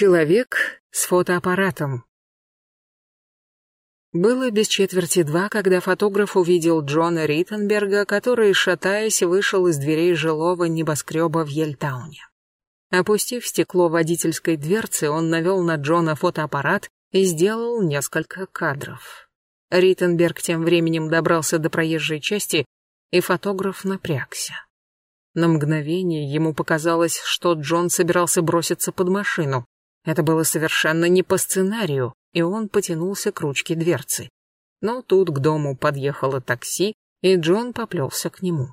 Человек с фотоаппаратом. Было без четверти два, когда фотограф увидел Джона Риттенберга, который, шатаясь, вышел из дверей жилого небоскреба в Ельтауне. Опустив стекло водительской дверцы, он навел на Джона фотоаппарат и сделал несколько кадров. Риттенберг тем временем добрался до проезжей части, и фотограф напрягся. На мгновение ему показалось, что Джон собирался броситься под машину. Это было совершенно не по сценарию, и он потянулся к ручке дверцы. Но тут к дому подъехало такси, и Джон поплелся к нему.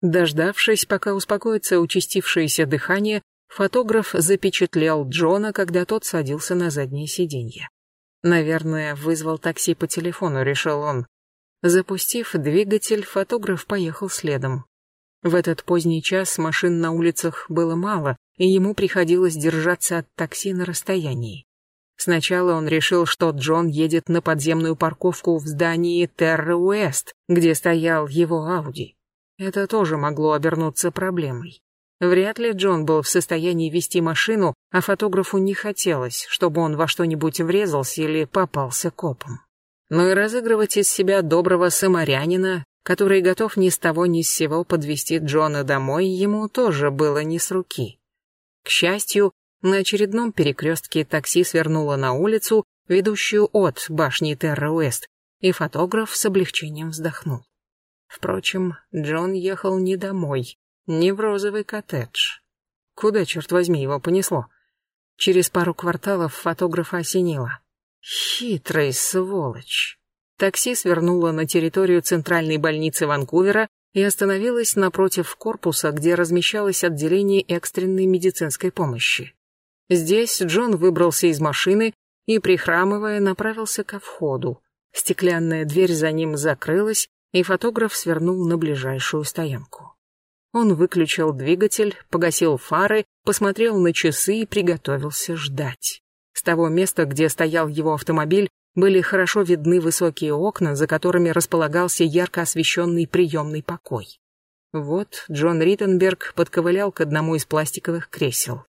Дождавшись, пока успокоится участившееся дыхание, фотограф запечатлел Джона, когда тот садился на заднее сиденье. Наверное, вызвал такси по телефону, решил он. Запустив двигатель, фотограф поехал следом. В этот поздний час машин на улицах было мало, и ему приходилось держаться от такси на расстоянии. Сначала он решил, что Джон едет на подземную парковку в здании Терра Уэст, где стоял его Ауди. Это тоже могло обернуться проблемой. Вряд ли Джон был в состоянии вести машину, а фотографу не хотелось, чтобы он во что-нибудь врезался или попался копом. Но и разыгрывать из себя доброго самарянина, который готов ни с того ни с сего подвести Джона домой, ему тоже было не с руки. К счастью, на очередном перекрестке такси свернуло на улицу, ведущую от башни Терра-Уэст, и фотограф с облегчением вздохнул. Впрочем, Джон ехал не домой, не в розовый коттедж. Куда, черт возьми, его понесло? Через пару кварталов фотографа осенило. Хитрый сволочь. Такси свернуло на территорию центральной больницы Ванкувера и остановилось напротив корпуса, где размещалось отделение экстренной медицинской помощи. Здесь Джон выбрался из машины и, прихрамывая, направился ко входу. Стеклянная дверь за ним закрылась, и фотограф свернул на ближайшую стоянку. Он выключил двигатель, погасил фары, посмотрел на часы и приготовился ждать. С того места, где стоял его автомобиль, были хорошо видны высокие окна, за которыми располагался ярко освещенный приемный покой. Вот Джон Риттенберг подковылял к одному из пластиковых кресел.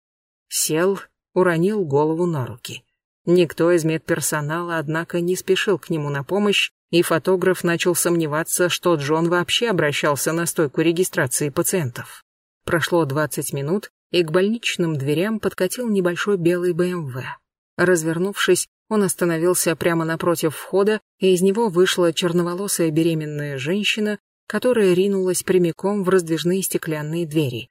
Сел, уронил голову на руки. Никто из медперсонала, однако, не спешил к нему на помощь, и фотограф начал сомневаться, что Джон вообще обращался на стойку регистрации пациентов. Прошло 20 минут, и к больничным дверям подкатил небольшой белый БМВ. Развернувшись, он остановился прямо напротив входа, и из него вышла черноволосая беременная женщина, которая ринулась прямиком в раздвижные стеклянные двери.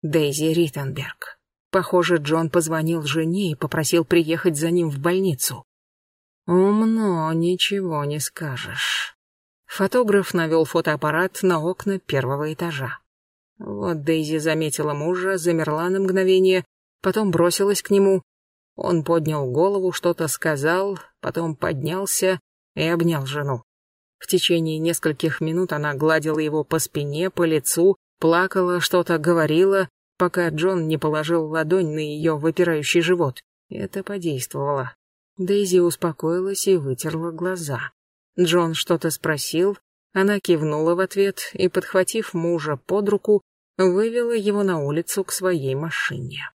Дейзи Риттенберг. Похоже, Джон позвонил жене и попросил приехать за ним в больницу. Умно, ничего не скажешь. Фотограф навел фотоаппарат на окна первого этажа. Вот Дейзи заметила мужа, замерла на мгновение, потом бросилась к нему. Он поднял голову, что-то сказал, потом поднялся и обнял жену. В течение нескольких минут она гладила его по спине, по лицу, плакала, что-то говорила, пока Джон не положил ладонь на ее выпирающий живот. Это подействовало. Дейзи успокоилась и вытерла глаза. Джон что-то спросил, она кивнула в ответ и, подхватив мужа под руку, вывела его на улицу к своей машине.